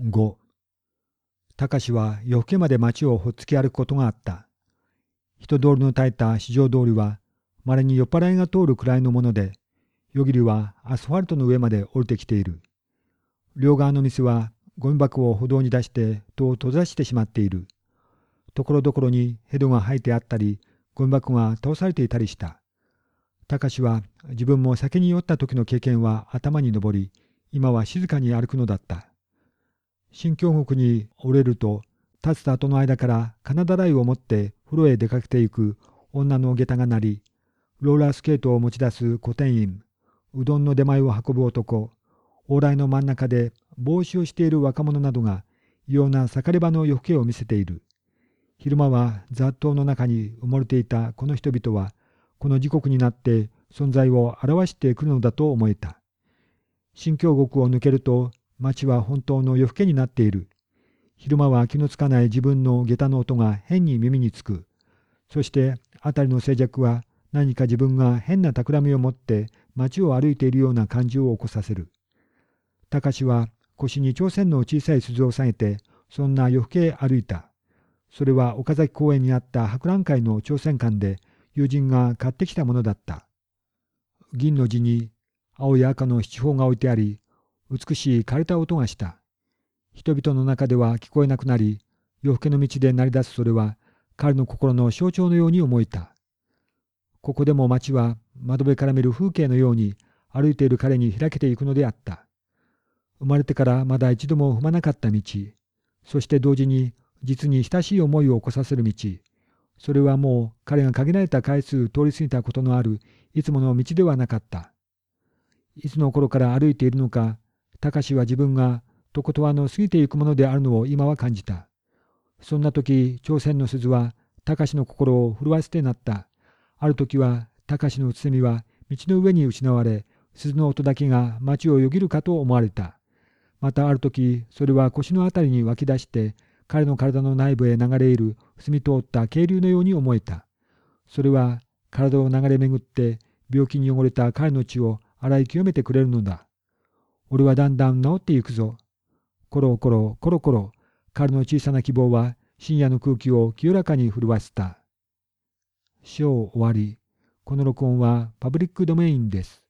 5高志は夜更けまで街をほっつき歩くことがあった。人通りの絶えた市場通りは、稀に酔っ払いが通るくらいのもので、夜霧はアスファルトの上まで降りてきている。両側の店はゴミ箱を歩道に出して戸を閉ざしてしまっている。ところどころにヘドが生えてあったり、ゴミ箱が倒されていたりした。高志は自分も酒に酔った時の経験は頭に上り、今は静かに歩くのだった。新京国に折れると、立つと後の間から金だらいを持って風呂へ出かけていく女の下駄が鳴り、ローラースケートを持ち出す古典員、うどんの出前を運ぶ男、往来の真ん中で帽子をしている若者などが異様な盛り場の夜更けを見せている。昼間は雑踏の中に埋もれていたこの人々は、この時刻になって存在を表してくるのだと思えた。新京国を抜けると街は本当の夜更けになっている。昼間は気のつかない自分の下駄の音が変に耳につく。そして辺りの静寂は何か自分が変な企みを持って街を歩いているような感じを起こさせる。高志は腰に朝鮮の小さい鈴を下げて、そんな夜更け歩いた。それは岡崎公園にあった博覧会の朝鮮館で友人が買ってきたものだった。銀の字に青や赤の七宝が置いてあり、美しい枯れた音がした。人々の中では聞こえなくなり、夜更けの道で鳴り出すそれは、彼の心の象徴のように思えた。ここでも街は窓辺から見る風景のように歩いている彼に開けていくのであった。生まれてからまだ一度も踏まなかった道、そして同時に実に親しい思いを起こさせる道、それはもう彼が限られた回数通り過ぎたことのあるいつもの道ではなかった。いつの頃から歩いているのか、高志は自分がとことわの過ぎていくものであるのを今は感じた。そんな時、朝鮮の鈴は高志の心を震わせてなった。ある時は高志の包みは道の上に失われ、鈴の音だけが街をよぎるかと思われた。またある時、それは腰のあたりに湧き出して、彼の体の内部へ流れ入る澄み通った渓流のように思えた。それは体を流れ巡って病気に汚れた彼の血を洗い清めてくれるのだ。俺はだんだん治っていくぞ。コロコロコロコロ、彼の小さな希望は深夜の空気を清らかに震わせた。章終わり。この録音はパブリックドメインです。